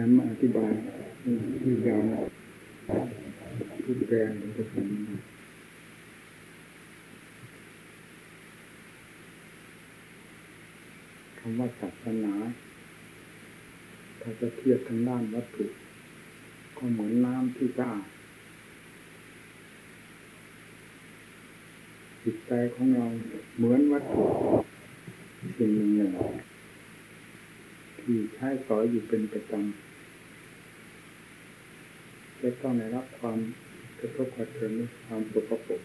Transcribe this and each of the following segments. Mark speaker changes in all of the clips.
Speaker 1: ฉันมาอธิบายที่ยาวพูดแปลงมันจะเป็นคำว่าศาสนา ถ้าจะเทียบทางด้านวัตถุ ก็เหมือนน้ำที่สะอาดจิตใจของเราเหมือนวัตถุสิ่งหนึ่งอย่งที่ใช้สอยอยู่เป็นประจำ จะต้องได้รับความกระทบกระเทือนความสกปรก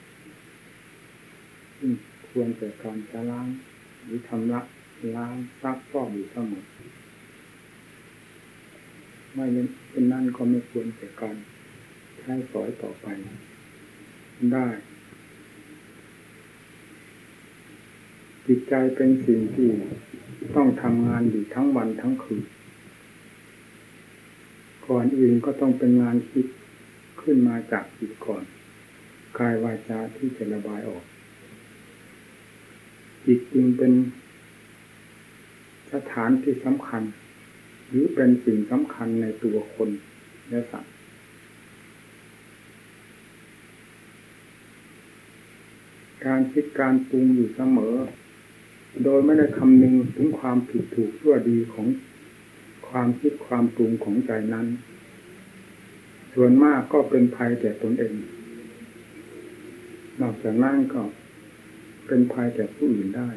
Speaker 1: ซึ่งควรแต่การจะล้างหรือทำละล้างซักฟอกอยู่เสมอไม่เป็นนั่นก็ไม่ควรแต่การใช้สอยต่อไป ได้จิตใจเป็นสิ่งที่ต้องทำงานอยู่ทั้งวันทั้งคืน ก่อนอื่นก็ต้องเป็นงานคิดขึ้นมาจากจิตก่อนกายวาจาที่จะระบายออก จิตจึงเป็นสถานที่สำคัญ หรือเป็นสิ่งสำคัญในตัวคนและสัตว์การคิดการปรุงอยู่เสมอ โดยไม่ได้คำนึงถึงความผิดถูกชั่วดีของ ความคิดความปรุงของใจนั้น ส่วนมากก็เป็นภัยแก่ตนเอง นอกจากนั้นก็เป็นภัยแก่ผู้อื่นได้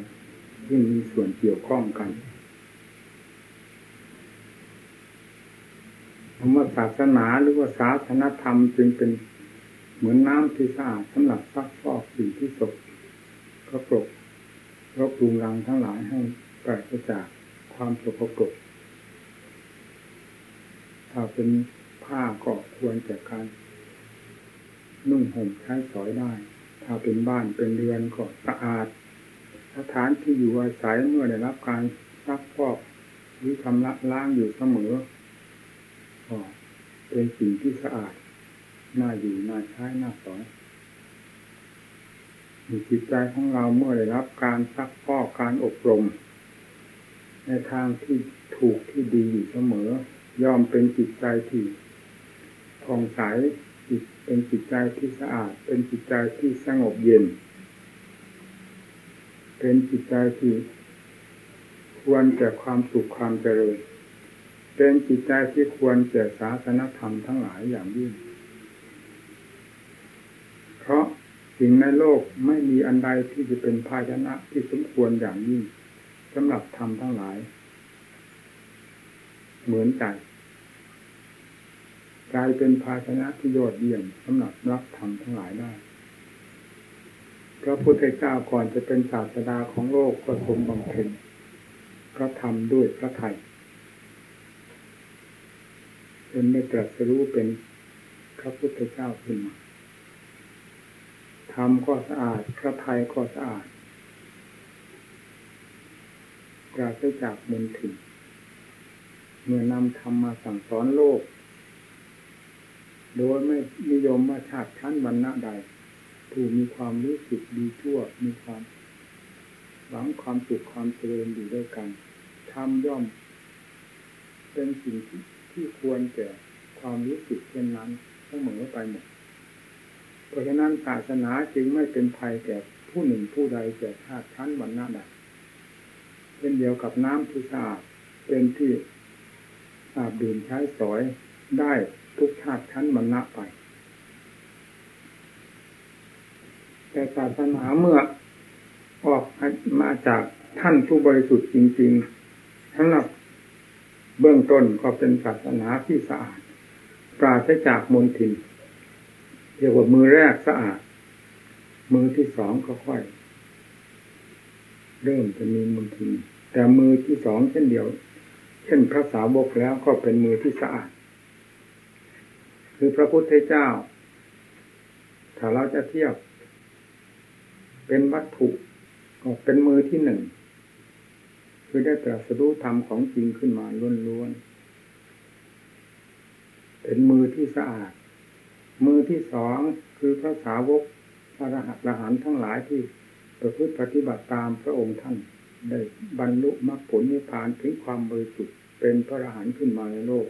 Speaker 1: ยิ่งมีส่วนเกี่ยวข้องกันคำว่าศาสนาหรือว่าศาสนธรรมจึงเป็นเหมือนน้ำที่สะอาดสำหรับซักฟอกสิ่งที่สกก็ปรกรบปรุงรังทั้งหลายให้ปราศจากความสกปรก ถ้าเป็นผ้าก็ควรแก่การนุ่งห่มใช้สอยได้ ถ้าเป็นบ้านเป็นเรือนก็สะอาด สถานที่อยู่อาศัยเมื่อได้รับการซักฟอกหรือชำระล้างอยู่เสมอก็เป็นสิ่งที่สะอาด น่าอยู่ น่าใช้ น่าสอยจิตใจของเราเมื่อได้รับการซักฟอกการอบรม ในทางที่ถูกที่ดีอยู่เสมอ ยอมเป็นจิตใจที่ผ่องใสจิตเป็นจิตใจที่สะอาด เป็นจิตใจที่สงบเย็น เป็นจิตใจที่ควรแก่ความสุขความเจริญ เป็นจิตใจที่ควรแก่ศาสนธรรมทั้งหลายอย่างยิ่ง เพราะสิ่งในโลกไม่มีอันใดที่จะเป็นภาชนะที่สมควรอย่างยิ่งสำหรับธรรมทั้งหลาย เหมือนใจ กลายเป็นภาชนะที่ยอดเยี่ยมสำหรับรับธรรมทั้งหลายได้พระพุทธเจ้าก่อนจะเป็นศาสดาของโลกก็ทรงบำเพ็ญพระธรรมด้วยพระไทยจนได้ตรัสรู้เป็นพระพุทธเจ้าขึ้นมาธรรมก็สะอาด พระไทยก็สะอาดปราศจากมลทินเมื่อนำธรรมมาสั่งสอนโลก โดยไม่นิยมว่าชาติชั้นวรรณะใดผู้มีความรู้สึกดีชั่วมีความหวังความสุขความเจริญอยู่ด้วยกันทำย่อม เป็นสิ่งที่ที่ควรแก่ความรู้สึกเช่นนั้นเสมอไปหมดเพราะฉะนั้นศาสนาจึงไม่เป็นภัยแก่ผู้หนึ่งผู้ใดแก่ชาติชั้นวรรณะใดเช่นเดียวกับน้ำที่สะอาดเป็นที่อาบดื่มใช้สอยได้ ชั้นวรรณะไป แต่ศาสนาเมื่อออกมาจากท่านผู้บริสุทธิ์จริงๆสำหรับเบื้องต้นก็เป็นศาสนาที่สะอาด ปราศจากมลทินเรียกว่ามือแรกสะอาด มือที่สองก็ค่อย เริ่มจะมีมลทินแต่มือที่สองเช่นเดียว เช่นพระสาวกแล้วก็เป็นมือที่สะอาด คือพระพุทธเจ้า ถ้าเราจะเทียบ เป็นวัตถุก็เป็นมือที่หนึ่ง คือได้ตรัสรู้ธรรมของจริงขึ้นมาล้วนๆ เป็นมือที่สะอาด มือที่สองคือพระสาวกพระรหัสรหันทั้งหลายที่ประพฤติปฏิบัติตามพระองค์ท่าน ได้บรรลุมรรคผลนิพพานถึงความบริสุทธิ์เป็นพระอรหันต์ขึ้นมาในโลก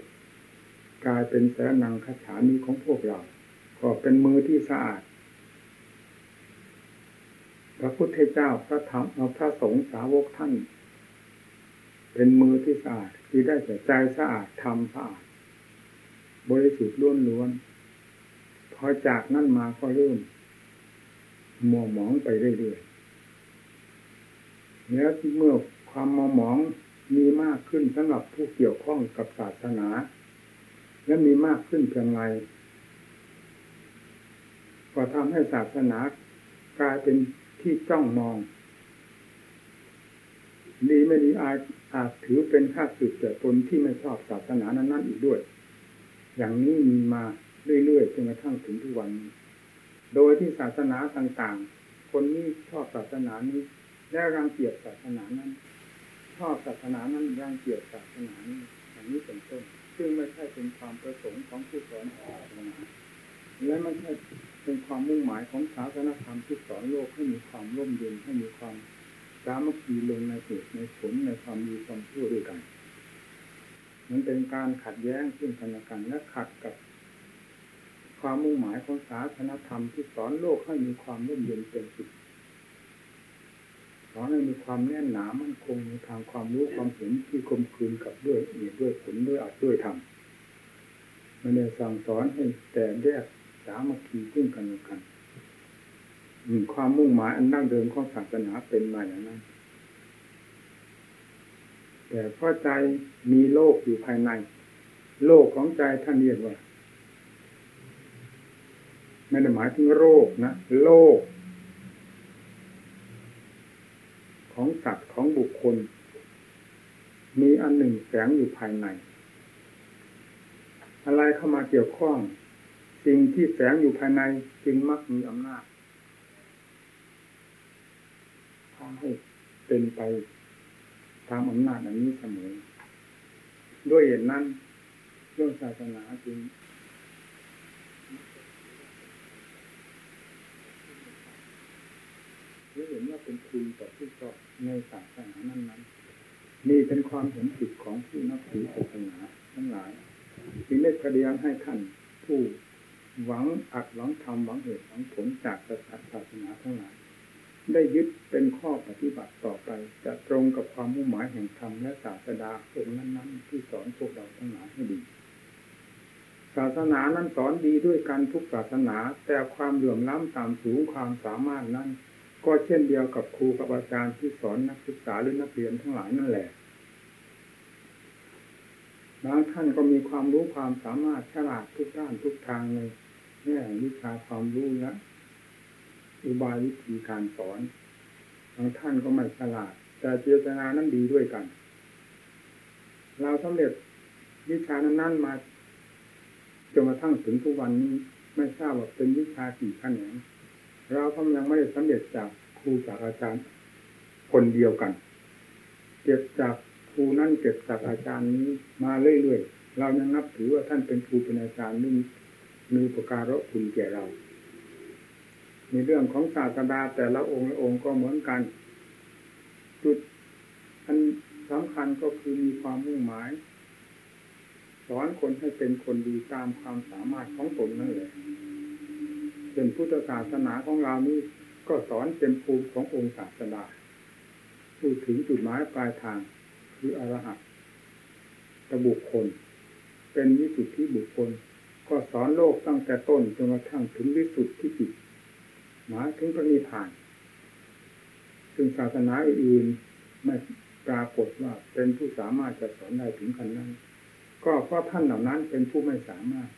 Speaker 1: กลายเป็นแสนังคาฉามีของพวกเรา ก็เป็นมือที่สะอาด พระพุทธเจ้าพระธรรมพระสงฆ์สาวกท่าน เป็นมือที่สะอาดคือได้แต่ใจสะอาดทำสะอาด บริสุทธิ์ล้วนล้วนพอจากนั่นมาก็เริ่มมัวหมองไปเรื่อยๆแล้วเมื่อความมัวหมองมีมากขึ้นสำหรับผู้เกี่ยวข้องกับศาสนา และมีมากขึ้นเพียงไรก็ทำให้ศาสนากลายเป็นที่จ้องมอง ดีไม่ดีอาจอาจถือเป็นค่าสืบแต่ตนที่ไม่ชอบศาสนานั้น ๆ อีกด้วย อย่างนี้มีมาเรื่อยๆจนกระทั่งถึงทุกวันนี้โดยที่ศาสนาต่างๆ คนนี้ชอบศาสนานี้ และรังเกียจศาสนานั้น ชอบศาสนานั้นรังเกียจศาสนานี้อย่างนี้เป็นต้น ซึ่งไม่ใช่เป็นความประสงค์ของผู้สอนศาสนาและไม่ใช่เป็นความมุ่งหมายของศาสนธรรมที่สอนโลกให้มีความร่มเย็นให้มีความสามัคคีลงในเหตุในผลในความดีความชั่วด้วยกัน มันเป็นการขัดแย้งซึ่งกันและกันและขัดกับ ความมุ่งหมายของศาสนธรรมที่สอนโลกให้มีความร่มเย็นเป็นสุข อนให้มีความแน่นหนามั่นคงในทางความรู้ความเห็นที่คมคืนกับด้วยเหตุด้วยผลด้วยอัดด้วยธรรมมันเลยสั่งสอนให้แต่แยกสามัคคีซึ่งกันและกันความมุ่งหมายอันดั้งเดิมของศาสนาเป็นมาอย่างนั้น แต่เพราะใจมีโลกอยู่ภายใน โลกของใจท่านเรียกว่าไม่ได้หมายถึงโรคนะ โลก ของสัตว์ของบุคคล มีอันหนึ่งแฝงอยู่ภายใน อะไรเข้ามาเกี่ยวข้อง สิ่งที่แฝงอยู่ภายในจึงมักมีอำนาจทำให้เป็นไปตามอำนาจอันนี้เสมอด้วยเหตุนั้นเรื่องศาสนาจึงหรือ เป็นคุณต่อผู้ชอบในศาสนานั้นๆนี่เป็นความเห็นผิดของผู้นับถือศาสนาทั้งหลายจึงได้กระเดียงให้ท่านผู้หวังอัดหวังทำหวังเหตุหวังผลจากศาสนาทั้งหลายได้ยึดเป็นข้อปฏิบัติต่อไป จะตรงกับความมุ่งหมายแห่งธรรมและศาสดาองค์นั้นๆ ที่สอนพวกเราทั้งหลายให้ดีศาสนานั้นสอนดีด้วยกันทุกศาสนา แต่ความเหลื่อมล้ำตามสูงความสามารถนั้น ก็เช่นเดียวกับครูกับอาจารย์ที่สอนนักศึกษาหรือนักเรียนทั้งหลายนั่นแหละบางท่านก็มีความรู้ความสามารถฉลาดทุกด้านทุกทางในแง่วิชาความรู้และอุบายวิธีการสอนบางท่านก็ไม่ฉลาด แต่เจตนานั้นดีด้วยกัน เราสำเร็จวิชานั้นๆมาจนกระทั่งถึงทุกวันนี้ ไม่ทราบว่าเป็นวิชากี่ขั้นไหน เราก็ยังไม่ได้สำเร็จจากครูจากอาจารย์ คนเดียวกัน เก็บจากครูนั่นเก็บจากอาจารย์นี้มาเรื่อยๆเรายังนับถือว่าท่านเป็นครูเป็นอาจารย์นี่มีประการะคุณแก่เรา ในเรื่องของศาสดาแต่ละองค์ละองค์ก็เหมือนกัน จุดอันสำคัญก็คือมีความมุ่งหมายสอนคนให้เป็นคนดีตามความสามารถของตนนั่นแหละ เป็นพุทธศาสนาของเรานี้ก็สอนเป็นภูมิขององค์ศาสดาพูดถึงจุดหมายปลายทางคืออรหัตตบุคคล เป็นวิสุทธิบุคคล ก็สอนโลกตั้งแต่ต้นจนกระทั่งถึงวิสุทธิจิตหมายถึงพระนิพพาน ซึ่งศาสนาอื่นไม่ปรากฏว่าเป็นผู้สามารถจะสอนได้ถึงขันนั้น ก็เพราะท่านเหล่านั้นเป็นผู้ไม่สามารถ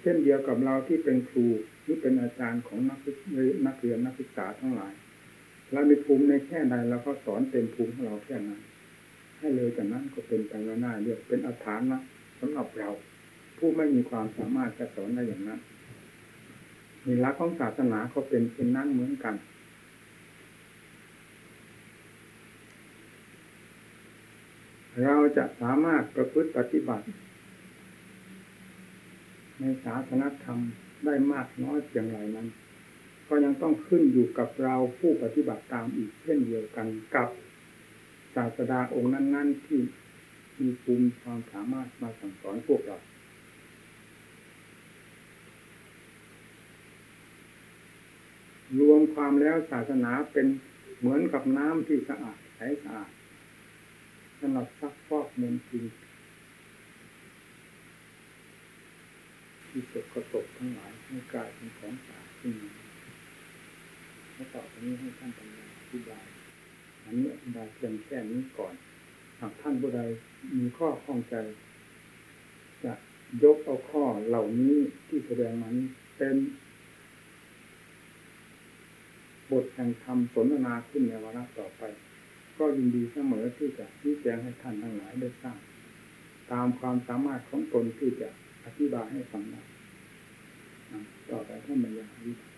Speaker 1: เช่นเดียวกับเราที่เป็นครู หรือเป็นอาจารย์ของนักนักเรียนนักศึกษาทั้งหลายเรามีภูมิในแค่ใดเราก็สอนเต็มภูมิของเราแค่นั้นให้เลยจากนั้นก็เป็นไปไม่ได้เรียกเป็นอัฐานนะสำหรับเรา ผู้ไม่มีความสามารถจะสอนได้อย่างนั้นมีลักของศาสนาเขาเป็นเช่นนั้นเหมือนกันเราจะสามารถประพฤติปฏิบัติ ในศาสนธรรม ได้มากน้อยเพียงไรนั้น ก็ยังต้องขึ้นอยู่กับเราผู้ปฏิบัติตามอีกเช่นเดียวกันกับศาสดาองค์นั้น ๆ ที่มีภูมิความสามารถมาสั่งสอนพวกเรารวมความแล้วศาสนาเป็นเหมือนกับน้ำที่สะอาดใสสะอาดสำหรับซักฟอกมลทิน ที่สกปรกทั้งหลายให้กลายเป็นของสาขึ้นมาแล้วต่อไปนี้ให้ท่านปัญญาอธิบายอันนี้อธิบายเพียงแค่นี้ก่อนหากท่านผู้ใดมีข้อข้องใจ จะยกเอาข้อเหล่านี้ที่แสดงมานี้เป็นบทแห่งธรรมสนทนาขึ้นในวาระต่อไป ก็ยินดีเสมอที่จะชี้แจงให้ท่านทั้งหลายได้ทราบตามความสามารถของตนที่จะอธิบายให้ฟังได้ อะต่อไปท่านบรรยายวิธี